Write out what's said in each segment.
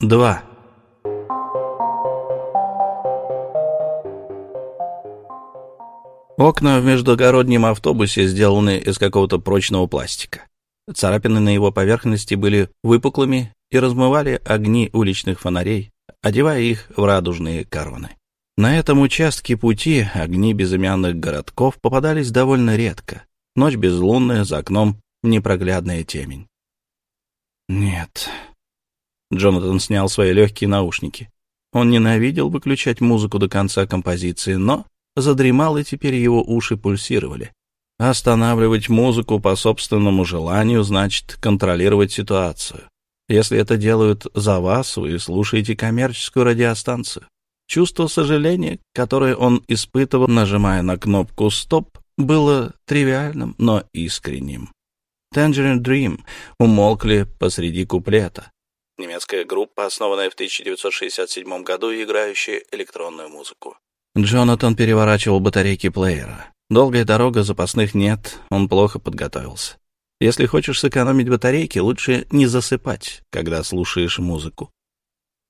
2. Окна в междугороднем автобусе сделаны из какого-то прочного пластика. Царапины на его поверхности были выпуклыми и размывали огни уличных фонарей, одевая их в радужные короны. На этом участке пути огни безымянных городков попадались довольно редко. Ночь безлунная, за окном непроглядная темень. Нет. Джонатан снял свои легкие наушники. Он ненавидел выключать музыку до конца композиции, но задремал, и теперь его уши пульсировали. Останавливать музыку по собственному желанию значит контролировать ситуацию. Если это делают за вас, вы слушаете коммерческую радиостанцию. Чувство сожаления, которое он испытывал, нажимая на кнопку «Стоп», было тривиальным, но искренним. Tangerine Dream умолкли посреди куплета. Немецкая группа, основанная в 1967 году и играющая электронную музыку. Джонатан переворачивал батарейки плеера. Долгая дорога, запасных нет, он плохо подготовился. Если хочешь сэкономить батарейки, лучше не засыпать, когда слушаешь музыку.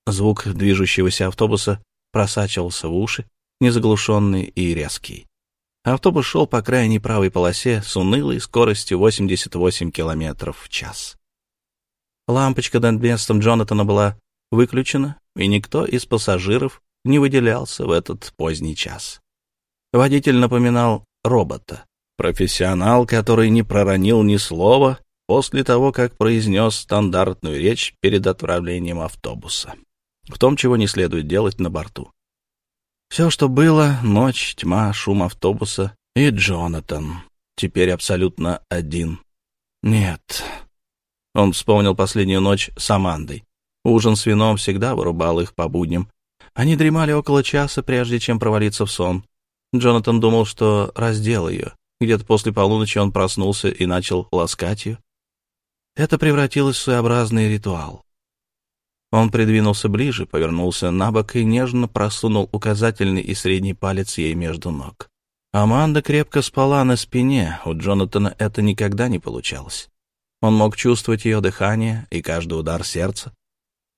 Звук движущегося автобуса просачивался в уши, незаглушенный и резкий. Автобус шел по крайней правой полосе с унылой скоростью 88 км в час. Лампочка над местом Джонатана была выключена, и никто из пассажиров не выделялся в этот поздний час. Водитель напоминал робота, профессионал, который не проронил ни слова после того, как произнес стандартную речь перед отправлением автобуса, в том, чего не следует делать на борту. Все, что было — ночь, тьма, шум автобуса и Джонатан, теперь абсолютно один. Нет. Он вспомнил последнюю ночь с Амандой. Ужин с вином всегда вырубал их по будням. Они дремали около часа, прежде чем провалиться в сон. Джонатан думал, что раздел ее. Где-то после полуночи он проснулся и начал ласкать ее. Это превратилось в своеобразный ритуал. Он придвинулся ближе, повернулся на бок и нежно просунул указательный и средний палец ей между ног. Аманда крепко спала на спине, у Джонатана это никогда не получалось. Он мог чувствовать ее дыхание и каждый удар сердца.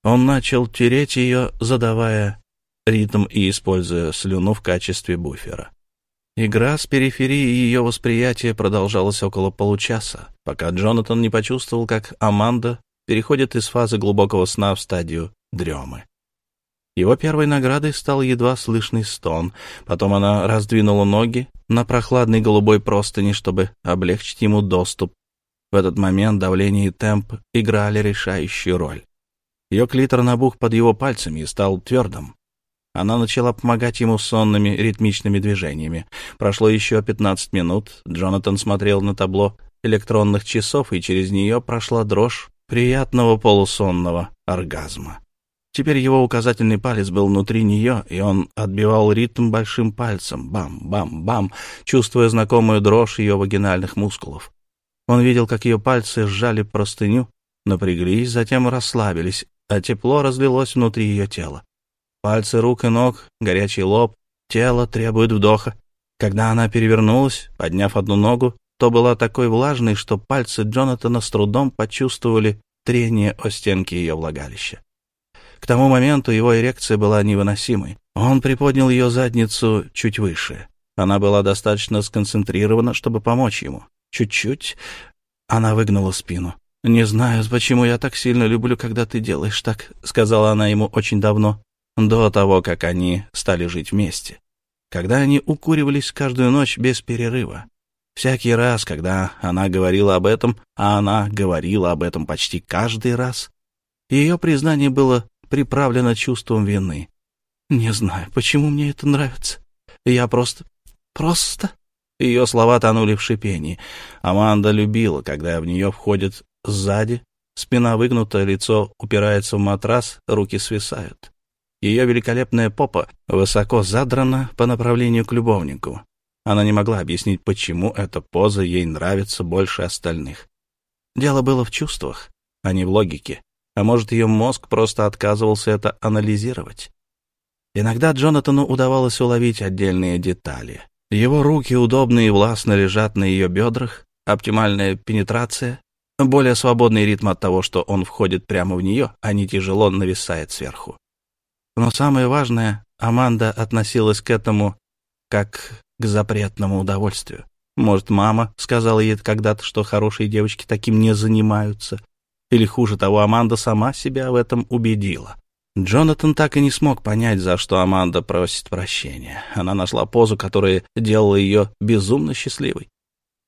Он начал тереть ее, задавая ритм и используя слюну в качестве буфера. Игра с периферии ее восприятия продолжалась около получаса, пока Джонатан не почувствовал, как Аманда переходит из фазы глубокого сна в стадию дремы. Его первой наградой стал едва слышный стон. Потом она раздвинула ноги на прохладной голубой простыни, чтобы облегчить ему доступ. В этот момент давление и темп играли решающую роль. Ее клитор набух под его пальцами и стал твердым. Она начала помогать ему сонными ритмичными движениями. Прошло еще пятнадцать минут. Джонатан смотрел на табло электронных часов, и через нее прошла дрожь приятного полусонного оргазма. Теперь его указательный палец был внутри нее, и он отбивал ритм большим пальцем, бам-бам-бам, чувствуя знакомую дрожь ее вагинальных мускулов. Он видел, как ее пальцы сжали простыню, напряглись, затем расслабились, а тепло разлилось внутри ее тела. Пальцы рук и ног, горячий лоб, тело требует вдоха. Когда она перевернулась, подняв одну ногу, то была такой влажной, что пальцы Джонатана с трудом почувствовали трение о стенки ее влагалища. К тому моменту его эрекция была невыносимой. Он приподнял ее задницу чуть выше. Она была достаточно сконцентрирована, чтобы помочь ему. Чуть-чуть. Она выгнула спину. «Не знаю, почему я так сильно люблю, когда ты делаешь так», — сказала она ему очень давно, до того, как они стали жить вместе. Когда они укуривались каждую ночь без перерыва. Всякий раз, когда она говорила об этом, а она говорила об этом почти каждый раз, ее признание было приправлено чувством вины. «Не знаю, почему мне это нравится. Я просто... просто...» Ее слова тонули в шипении. Аманда любила, когда в нее входит сзади, спина выгнута, лицо упирается в матрас, руки свисают. Ее великолепная попа высоко задрана по направлению к любовнику. Она не могла объяснить, почему эта поза ей нравится больше остальных. Дело было в чувствах, а не в логике. А может, ее мозг просто отказывался это анализировать. Иногда Джонатану удавалось уловить отдельные детали. Его руки удобно и властно лежат на ее бедрах, оптимальная пенетрация, более свободный ритм от того, что он входит прямо в нее, а не тяжело нависает сверху. Но самое важное, Аманда относилась к этому как к запретному удовольствию. Может, мама сказала ей когда-то, что хорошие девочки таким не занимаются. Или хуже того, Аманда сама себя в этом убедила. Джонатан так и не смог понять, за что Аманда просит прощения. Она нашла позу, которая делала ее безумно счастливой.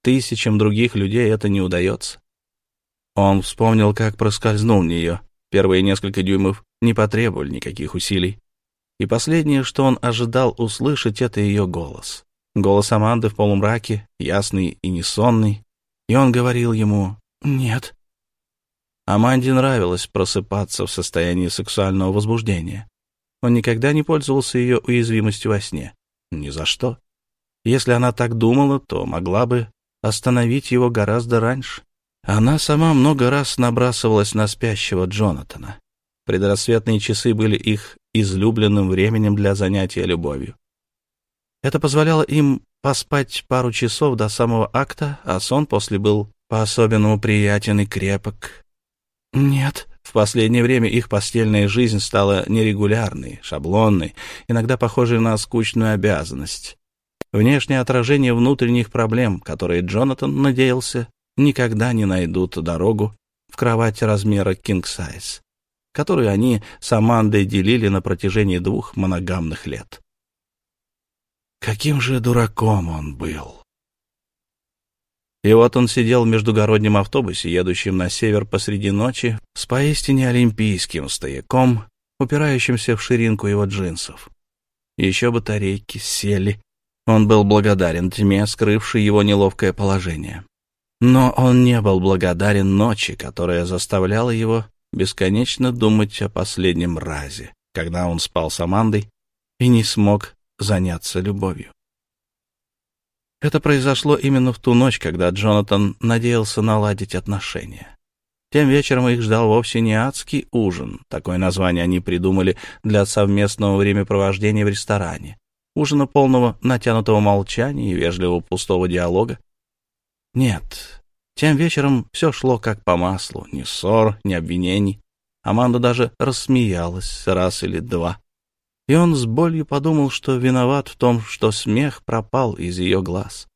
Тысячам других людей это не удается. Он вспомнил, как проскользнул в нее. Первые несколько дюймов не потребовали никаких усилий. И последнее, что он ожидал услышать, это ее голос. Голос Аманды в полумраке, ясный и несонный. И он говорил ему «Нет, Аманде нравилось просыпаться в состоянии сексуального возбуждения. Он никогда не пользовался ее уязвимостью во сне. Ни за что. Если она так думала, то могла бы остановить его гораздо раньше. Она сама много раз набрасывалась на спящего Джонатана. Предрассветные часы были их излюбленным временем для занятия любовью. Это позволяло им поспать пару часов до самого акта, а сон после был по-особенному приятен и крепок. Нет. В последнее время их постельная жизнь стала нерегулярной, шаблонной, иногда похожей на скучную обязанность. Внешнее отражение внутренних проблем, которые Джонатан надеялся, никогда не найдут дорогу в кровать размера king size, которую они с Амандой делили на протяжении двух моногамных лет. Каким же дураком он был! И вот он сидел в междугороднем автобусе, едущем на север посреди ночи, с поистине олимпийским стояком, упирающимся в ширинку его джинсов. Еще батарейки сели. Он был благодарен тьме, скрывшей его неловкое положение. Но он не был благодарен ночи, которая заставляла его бесконечно думать о последнем разе, когда он спал с Амандой и не смог заняться любовью. Это произошло именно в ту ночь, когда Джонатан надеялся наладить отношения. Тем вечером их ждал вовсе не адский ужин, такое название они придумали для совместного времяпровождения в ресторане, ужина полного натянутого молчания и вежливого пустого диалога. Нет, тем вечером все шло как по маслу, ни ссор, ни обвинений. Аманда даже рассмеялась раз или два и он с болью подумал, что виноват в том, что смех пропал из ее глаз.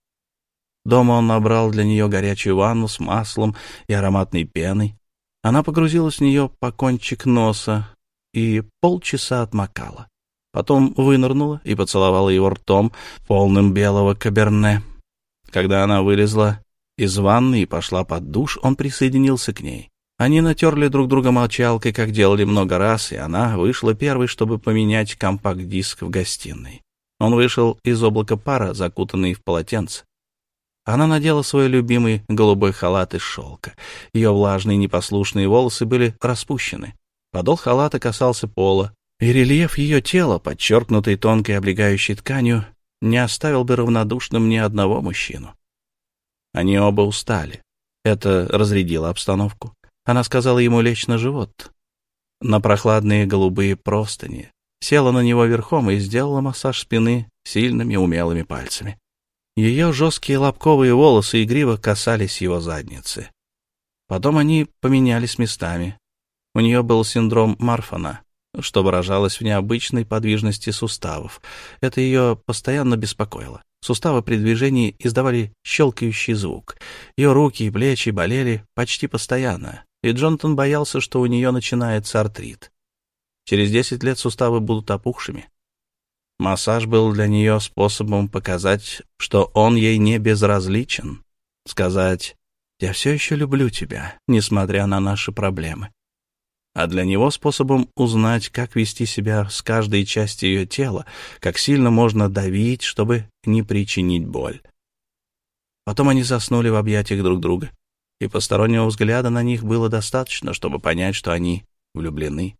Дома он набрал для нее горячую ванну с маслом и ароматной пеной. Она погрузилась в нее по кончик носа и полчаса отмокала. Потом вынырнула и поцеловала его ртом, полным белого каберне. Когда она вылезла из ванны и пошла под душ, он присоединился к ней. Они натерли друг друга молчалкой, как делали много раз, и она вышла первой, чтобы поменять компакт-диск в гостиной. Он вышел из облака пара, закутанный в полотенце. Она надела свой любимый голубой халат из шелка. Ее влажные непослушные волосы были распущены. Подол халата касался пола, и рельеф ее тела, подчеркнутый тонкой облегающей тканью, не оставил бы равнодушным ни одного мужчину. Они оба устали. Это разрядило обстановку. Она сказала ему лечь на живот, на прохладные голубые простыни, села на него верхом и сделала массаж спины сильными умелыми пальцами. Ее жесткие лобковые волосы игриво касались его задницы. Потом они поменялись местами. У нее был синдром Марфана, что выражалось в необычной подвижности суставов. Это ее постоянно беспокоило. Суставы при движении издавали щелкающий звук. Ее руки и плечи болели почти постоянно и Джонатан боялся, что у нее начинается артрит. Через десять лет суставы будут опухшими. Массаж был для нее способом показать, что он ей не безразличен, сказать «Я все еще люблю тебя, несмотря на наши проблемы». А для него способом узнать, как вести себя с каждой частью ее тела, как сильно можно давить, чтобы не причинить боль. Потом они заснули в объятиях друг друга и постороннего взгляда на них было достаточно, чтобы понять, что они влюблены.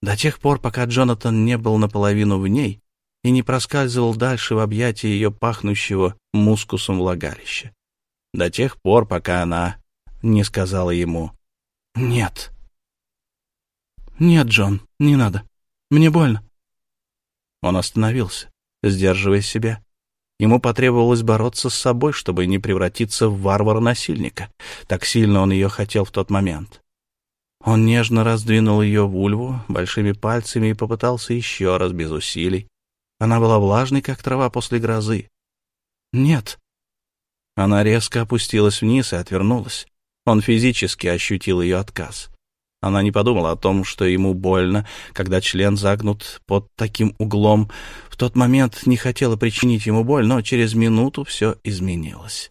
До тех пор, пока Джонатан не был наполовину в ней и не проскальзывал дальше в объятия ее пахнущего мускусом влагалища. До тех пор, пока она не сказала ему «Нет». «Нет, Джон, не надо. Мне больно». Он остановился, сдерживая себя. Ему потребовалось бороться с собой, чтобы не превратиться в варвара-насильника. Так сильно он ее хотел в тот момент. Он нежно раздвинул ее вульву большими пальцами и попытался еще раз без усилий. Она была влажной, как трава после грозы. «Нет». Она резко опустилась вниз и отвернулась. Он физически ощутил ее отказ. Она не подумала о том, что ему больно, когда член загнут под таким углом. В тот момент не хотела причинить ему боль, но через минуту все изменилось.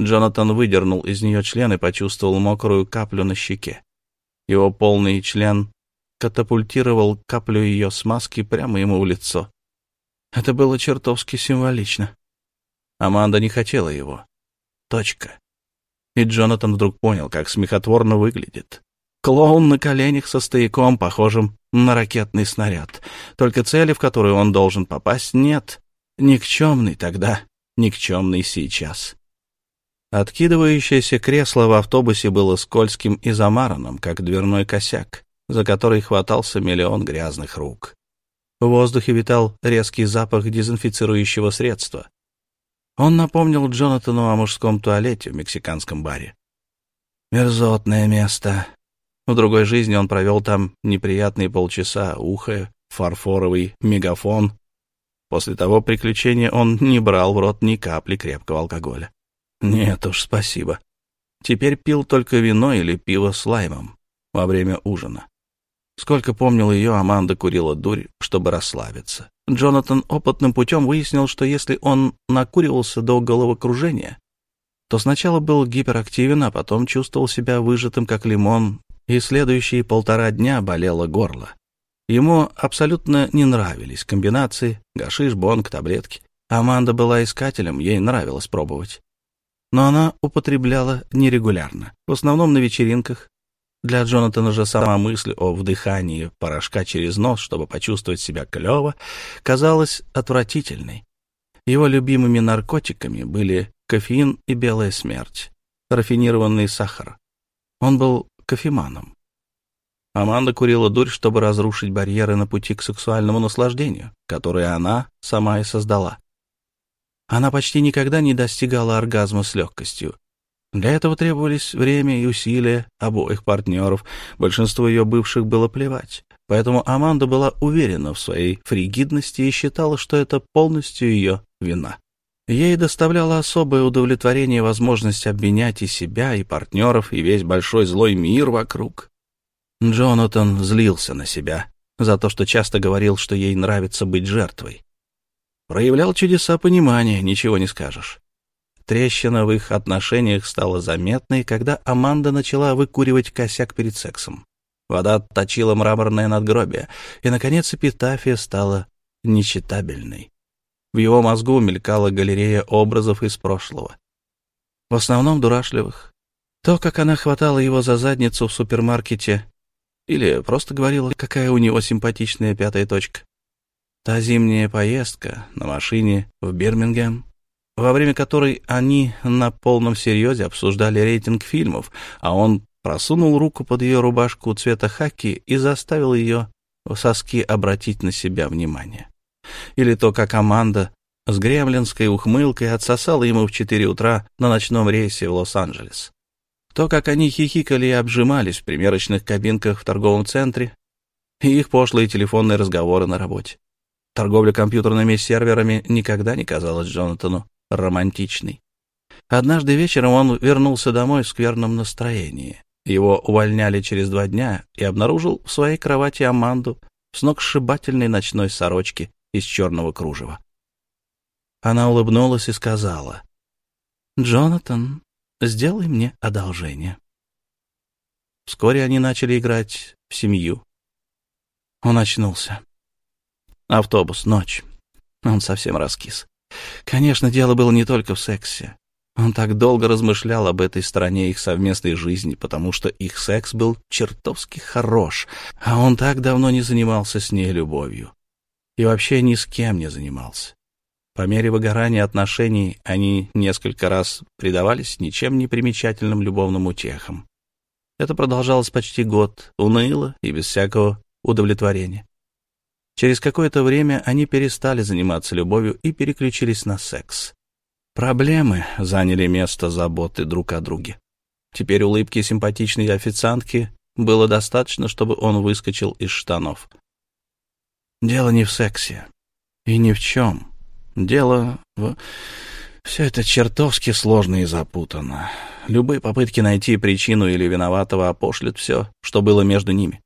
Джонатан выдернул из нее член и почувствовал мокрую каплю на щеке. Его полный член катапультировал каплю ее смазки прямо ему в лицо. Это было чертовски символично. Аманда не хотела его. Точка. И Джонатан вдруг понял, как смехотворно выглядит. Клоун на коленях со стояком, похожим на ракетный снаряд. Только цели, в которую он должен попасть, нет. Никчемный тогда, никчемный сейчас. Откидывающееся кресло в автобусе было скользким и замаранным, как дверной косяк, за который хватался миллион грязных рук. В воздухе витал резкий запах дезинфицирующего средства. Он напомнил Джонатану о мужском туалете в мексиканском баре. «Мерзотное место», в другой жизни он провел там неприятные полчаса, ухая, фарфоровый мегафон. После того приключения он не брал в рот ни капли крепкого алкоголя. Нет уж, спасибо. Теперь пил только вино или пиво с лаймом во время ужина. Сколько помнил ее, Аманда курила дурь, чтобы расслабиться. Джонатан опытным путем выяснил, что если он накуривался до головокружения, то сначала был гиперактивен, а потом чувствовал себя выжатым, как лимон, и следующие полтора дня болело горло. Ему абсолютно не нравились комбинации гашиш, бонг, таблетки. Аманда была искателем, ей нравилось пробовать. Но она употребляла нерегулярно, в основном на вечеринках. Для Джонатана же сама мысль о вдыхании порошка через нос, чтобы почувствовать себя клево, казалась отвратительной. Его любимыми наркотиками были кофеин и белая смерть, рафинированный сахар. Он был кофеманом. Аманда курила дурь, чтобы разрушить барьеры на пути к сексуальному наслаждению, которые она сама и создала. Она почти никогда не достигала оргазма с легкостью. Для этого требовались время и усилия обоих партнеров. Большинству ее бывших было плевать. Поэтому Аманда была уверена в своей фригидности и считала, что это полностью ее вина. Ей доставляло особое удовлетворение возможность обменять и себя, и партнеров, и весь большой злой мир вокруг. Джонатан злился на себя за то, что часто говорил, что ей нравится быть жертвой. Проявлял чудеса понимания, ничего не скажешь. Трещина в их отношениях стала заметной, когда Аманда начала выкуривать косяк перед сексом. Вода точила мраморное надгробие, и, наконец, эпитафия стала нечитабельной. В его мозгу мелькала галерея образов из прошлого. В основном дурашливых. То, как она хватала его за задницу в супермаркете, или просто говорила, какая у него симпатичная пятая точка. Та зимняя поездка на машине в Бирмингем, во время которой они на полном серьезе обсуждали рейтинг фильмов, а он просунул руку под ее рубашку цвета хаки и заставил ее соски обратить на себя внимание или то, как команда с гремлинской ухмылкой отсосала ему в четыре утра на ночном рейсе в Лос-Анджелес. То, как они хихикали и обжимались в примерочных кабинках в торговом центре, и их пошлые телефонные разговоры на работе. Торговля компьютерными серверами никогда не казалась Джонатану романтичной. Однажды вечером он вернулся домой в скверном настроении. Его увольняли через два дня и обнаружил в своей кровати Аманду в сногсшибательной ночной сорочке из черного кружева. Она улыбнулась и сказала, «Джонатан, сделай мне одолжение». Вскоре они начали играть в семью. Он очнулся. Автобус, ночь. Он совсем раскис. Конечно, дело было не только в сексе. Он так долго размышлял об этой стороне их совместной жизни, потому что их секс был чертовски хорош, а он так давно не занимался с ней любовью и вообще ни с кем не занимался. По мере выгорания отношений они несколько раз предавались ничем не примечательным любовным утехам. Это продолжалось почти год, уныло и без всякого удовлетворения. Через какое-то время они перестали заниматься любовью и переключились на секс. Проблемы заняли место заботы друг о друге. Теперь улыбки симпатичной официантки было достаточно, чтобы он выскочил из штанов. Дело не в сексе. И ни в чем. Дело в... Все это чертовски сложно и запутано. Любые попытки найти причину или виноватого опошлят все, что было между ними.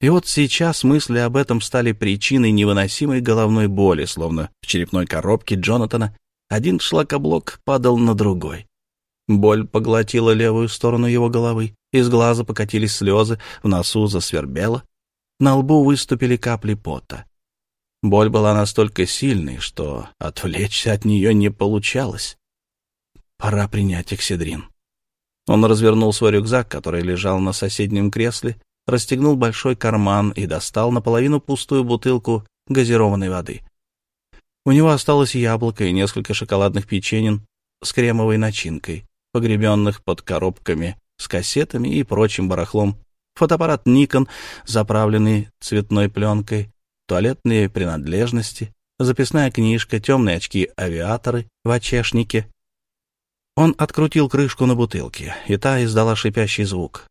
И вот сейчас мысли об этом стали причиной невыносимой головной боли, словно в черепной коробке Джонатана один шлакоблок падал на другой. Боль поглотила левую сторону его головы, из глаза покатились слезы, в носу засвербело, на лбу выступили капли пота. Боль была настолько сильной, что отвлечься от нее не получалось. Пора принять экседрин. Он развернул свой рюкзак, который лежал на соседнем кресле, расстегнул большой карман и достал наполовину пустую бутылку газированной воды. У него осталось яблоко и несколько шоколадных печенин с кремовой начинкой погребенных под коробками с кассетами и прочим барахлом, фотоаппарат Nikon, заправленный цветной пленкой, туалетные принадлежности, записная книжка, темные очки-авиаторы в очешнике. Он открутил крышку на бутылке, и та издала шипящий звук.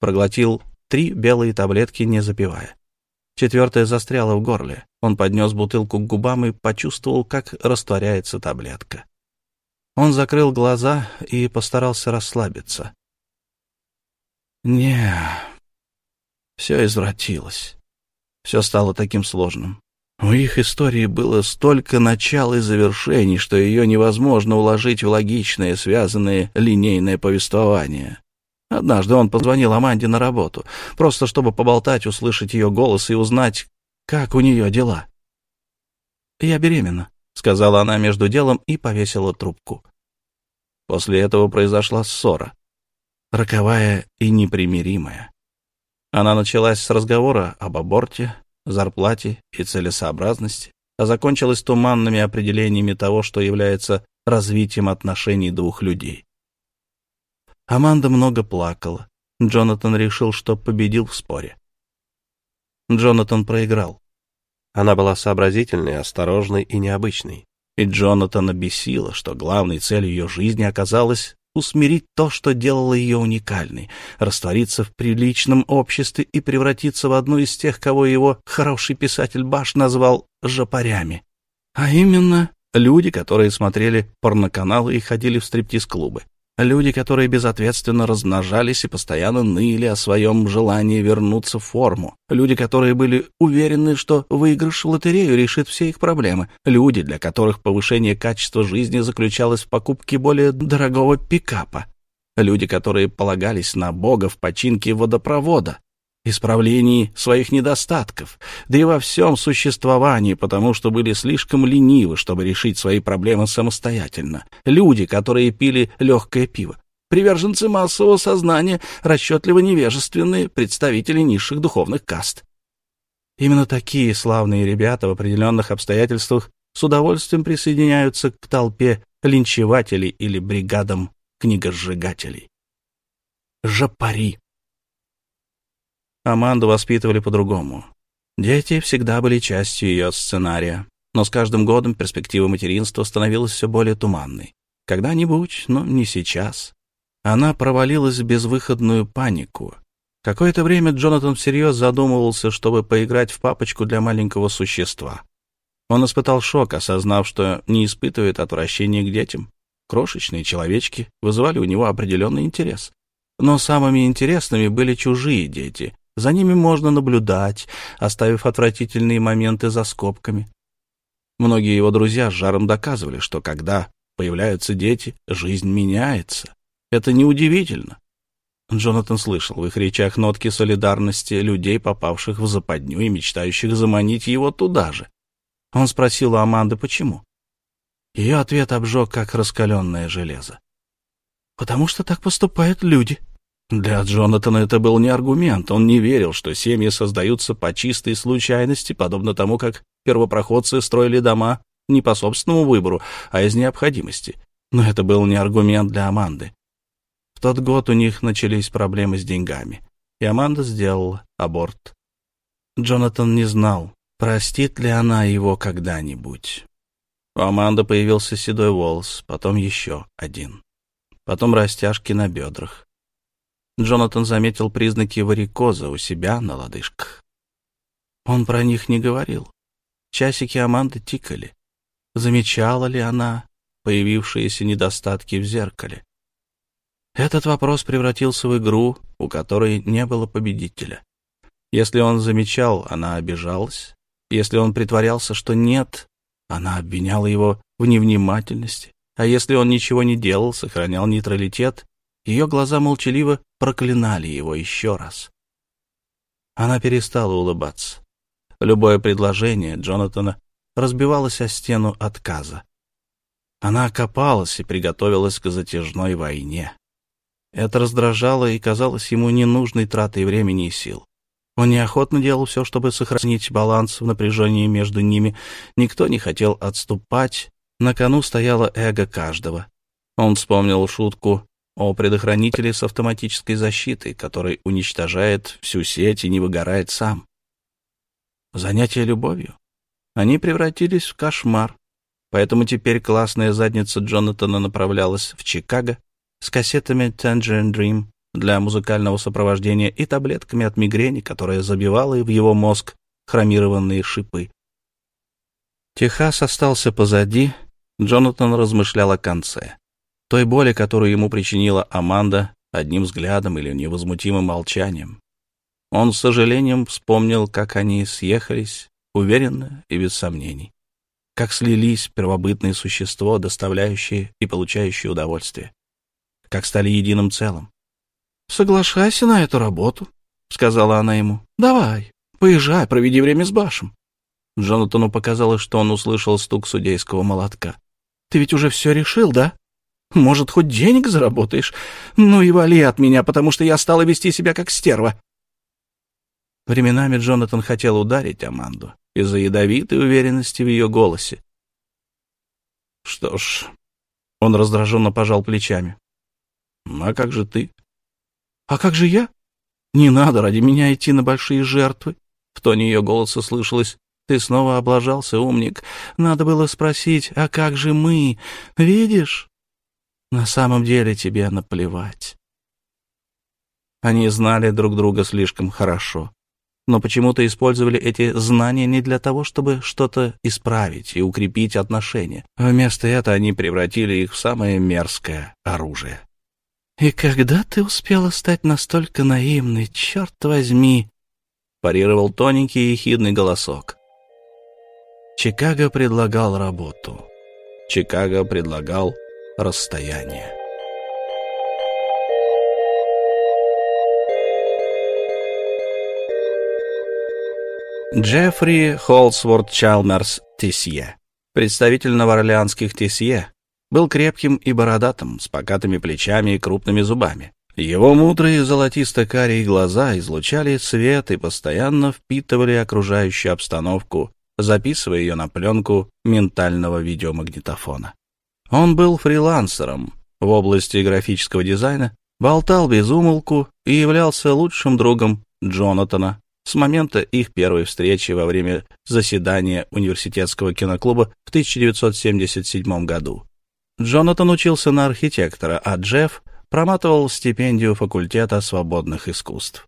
Проглотил три белые таблетки, не запивая. Четвертая застряла в горле. Он поднес бутылку к губам и почувствовал, как растворяется таблетка. Он закрыл глаза и постарался расслабиться. Не, все извратилось. Все стало таким сложным. У их истории было столько начал и завершений, что ее невозможно уложить в логичное, связанное линейное повествование. Однажды он позвонил Аманде на работу, просто чтобы поболтать, услышать ее голос и узнать, как у нее дела. «Я беременна», — сказала она между делом и повесила трубку. После этого произошла ссора. Роковая и непримиримая. Она началась с разговора об аборте, зарплате и целесообразности, а закончилась туманными определениями того, что является развитием отношений двух людей. Аманда много плакала. Джонатан решил, что победил в споре. Джонатан проиграл. Она была сообразительной, осторожной и необычной. И Джонатана бесило, что главной целью ее жизни оказалось усмирить то, что делало ее уникальной, раствориться в приличном обществе и превратиться в одну из тех, кого его хороший писатель Баш назвал «жопарями». А именно, люди, которые смотрели порноканалы и ходили в стриптиз-клубы. Люди, которые безответственно размножались и постоянно ныли о своем желании вернуться в форму. Люди, которые были уверены, что выигрыш в лотерею решит все их проблемы. Люди, для которых повышение качества жизни заключалось в покупке более дорогого пикапа. Люди, которые полагались на Бога в починке водопровода исправлении своих недостатков, да и во всем существовании, потому что были слишком ленивы, чтобы решить свои проблемы самостоятельно. Люди, которые пили легкое пиво. Приверженцы массового сознания, расчетливо невежественные представители низших духовных каст. Именно такие славные ребята в определенных обстоятельствах с удовольствием присоединяются к толпе линчевателей или бригадам книгосжигателей. Жапари. Аманду воспитывали по-другому. Дети всегда были частью ее сценария, но с каждым годом перспектива материнства становилась все более туманной. Когда-нибудь, но не сейчас. Она провалилась в безвыходную панику. Какое-то время Джонатан всерьез задумывался, чтобы поиграть в папочку для маленького существа. Он испытал шок, осознав, что не испытывает отвращения к детям. Крошечные человечки вызывали у него определенный интерес. Но самыми интересными были чужие дети, за ними можно наблюдать, оставив отвратительные моменты за скобками. Многие его друзья с жаром доказывали, что когда появляются дети, жизнь меняется. Это неудивительно. Джонатан слышал в их речах нотки солидарности людей, попавших в западню и мечтающих заманить его туда же. Он спросил у Аманды, почему. Ее ответ обжег, как раскаленное железо. «Потому что так поступают люди», для Джонатана это был не аргумент. Он не верил, что семьи создаются по чистой случайности, подобно тому, как первопроходцы строили дома не по собственному выбору, а из необходимости. Но это был не аргумент для Аманды. В тот год у них начались проблемы с деньгами, и Аманда сделала аборт. Джонатан не знал, Простит ли она его когда-нибудь? У Аманды появился седой волос, потом еще один. Потом растяжки на бедрах. Джонатан заметил признаки варикоза у себя на лодыжках. Он про них не говорил. Часики Аманды тикали. Замечала ли она появившиеся недостатки в зеркале? Этот вопрос превратился в игру, у которой не было победителя. Если он замечал, она обижалась. Если он притворялся, что нет, она обвиняла его в невнимательности. А если он ничего не делал, сохранял нейтралитет, ее глаза молчаливо проклинали его еще раз. Она перестала улыбаться. Любое предложение Джонатана разбивалось о стену отказа. Она окопалась и приготовилась к затяжной войне. Это раздражало и казалось ему ненужной тратой времени и сил. Он неохотно делал все, чтобы сохранить баланс в напряжении между ними. Никто не хотел отступать. На кону стояло эго каждого. Он вспомнил шутку о предохранителе с автоматической защитой, который уничтожает всю сеть и не выгорает сам. Занятия любовью. Они превратились в кошмар. Поэтому теперь классная задница Джонатана направлялась в Чикаго с кассетами Tangerine Dream для музыкального сопровождения и таблетками от мигрени, которая забивала в его мозг хромированные шипы. Техас остался позади, Джонатан размышлял о конце. Той боли, которую ему причинила Аманда одним взглядом или невозмутимым молчанием. Он с сожалением вспомнил, как они съехались, уверенно и без сомнений. Как слились первобытные существа, доставляющие и получающие удовольствие. Как стали единым целым. «Соглашайся на эту работу», — сказала она ему. «Давай, поезжай, проведи время с Башем». Джонатану показалось, что он услышал стук судейского молотка. «Ты ведь уже все решил, да? Может, хоть денег заработаешь? Ну и вали от меня, потому что я стала вести себя как стерва». Временами Джонатан хотел ударить Аманду из-за ядовитой уверенности в ее голосе. Что ж, он раздраженно пожал плечами. «А как же ты?» «А как же я? Не надо ради меня идти на большие жертвы». В тоне ее голоса слышалось «Ты снова облажался, умник. Надо было спросить, а как же мы? Видишь? На самом деле тебе наплевать». Они знали друг друга слишком хорошо, но почему-то использовали эти знания не для того, чтобы что-то исправить и укрепить отношения. Вместо этого они превратили их в самое мерзкое оружие. «И когда ты успела стать настолько наивной, черт возьми?» — парировал тоненький и ехидный голосок. Чикаго предлагал работу. Чикаго предлагал расстояние. Джеффри Холсворт Чалмерс Тисье, представитель новоорлеанских Тисье, был крепким и бородатым, с покатыми плечами и крупными зубами. Его мудрые золотисто-карие глаза излучали свет и постоянно впитывали окружающую обстановку, записывая ее на пленку ментального видеомагнитофона. Он был фрилансером в области графического дизайна, болтал без умолку и являлся лучшим другом Джонатана с момента их первой встречи во время заседания университетского киноклуба в 1977 году. Джонатан учился на архитектора, а Джефф проматывал стипендию факультета свободных искусств.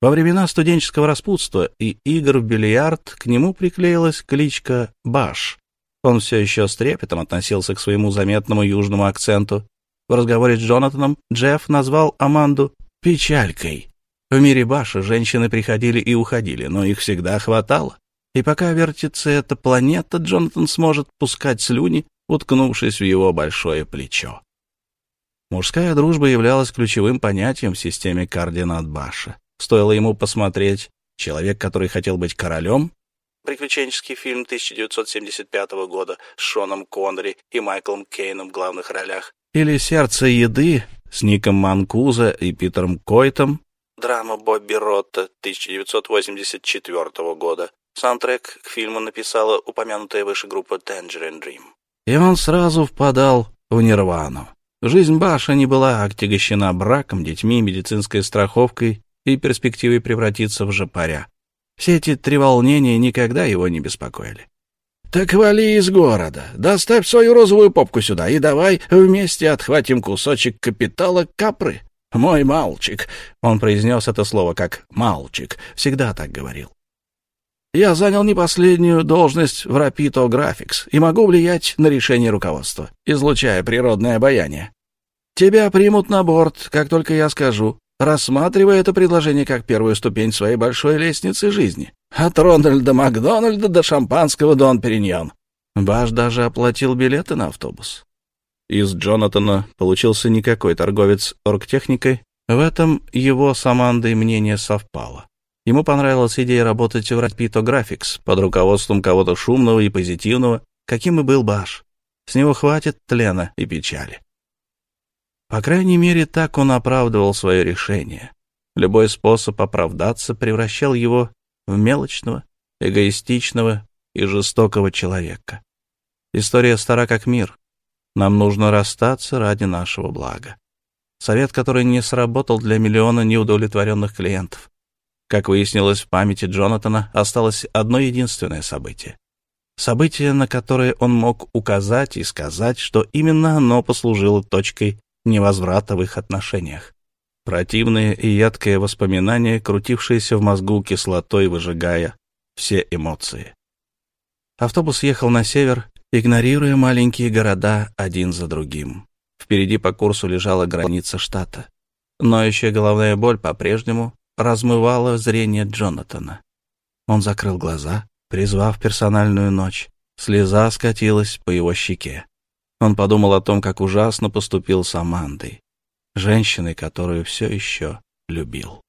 Во времена студенческого распутства и игр в бильярд к нему приклеилась кличка Баш. Он все еще с трепетом относился к своему заметному южному акценту. В разговоре с Джонатаном Джефф назвал Аманду «печалькой». В мире Баша женщины приходили и уходили, но их всегда хватало. И пока вертится эта планета, Джонатан сможет пускать слюни уткнувшись в его большое плечо. Мужская дружба являлась ключевым понятием в системе координат Баша. Стоило ему посмотреть «Человек, который хотел быть королем» приключенческий фильм 1975 года с Шоном Коннери и Майклом Кейном в главных ролях, или «Сердце еды» с Ником Манкуза и Питером Койтом, драма Бобби Ротта 1984 года. Саундтрек к фильму написала упомянутая выше группа Tangerine Dream и он сразу впадал в нирвану. Жизнь Баша не была отягощена браком, детьми, медицинской страховкой и перспективой превратиться в жопаря. Все эти треволнения никогда его не беспокоили. «Так вали из города, доставь свою розовую попку сюда и давай вместе отхватим кусочек капитала капры. Мой мальчик», — он произнес это слово как «мальчик», всегда так говорил. «Я занял не последнюю должность в Rapito Graphics и могу влиять на решение руководства, излучая природное обаяние. Тебя примут на борт, как только я скажу, рассматривая это предложение как первую ступень своей большой лестницы жизни. От Рональда Макдональда до шампанского Дон Периньон. Баш даже оплатил билеты на автобус. Из Джонатана получился никакой торговец оргтехникой. В этом его с Амандой мнение совпало. Ему понравилась идея работать в Rapito Graphics под руководством кого-то шумного и позитивного, каким и был Баш. С него хватит тлена и печали. По крайней мере, так он оправдывал свое решение. Любой способ оправдаться превращал его в мелочного, эгоистичного и жестокого человека. История стара как мир. Нам нужно расстаться ради нашего блага. Совет, который не сработал для миллиона неудовлетворенных клиентов. Как выяснилось, в памяти Джонатана осталось одно единственное событие. Событие, на которое он мог указать и сказать, что именно оно послужило точкой невозврата в их отношениях. Противные и едкое воспоминание, крутившееся в мозгу кислотой, выжигая все эмоции. Автобус ехал на север, игнорируя маленькие города один за другим. Впереди по курсу лежала граница штата. Ноющая головная боль по-прежнему размывала зрение Джонатана. Он закрыл глаза, призвав персональную ночь. Слеза скатилась по его щеке. Он подумал о том, как ужасно поступил с Амандой, женщиной, которую все еще любил.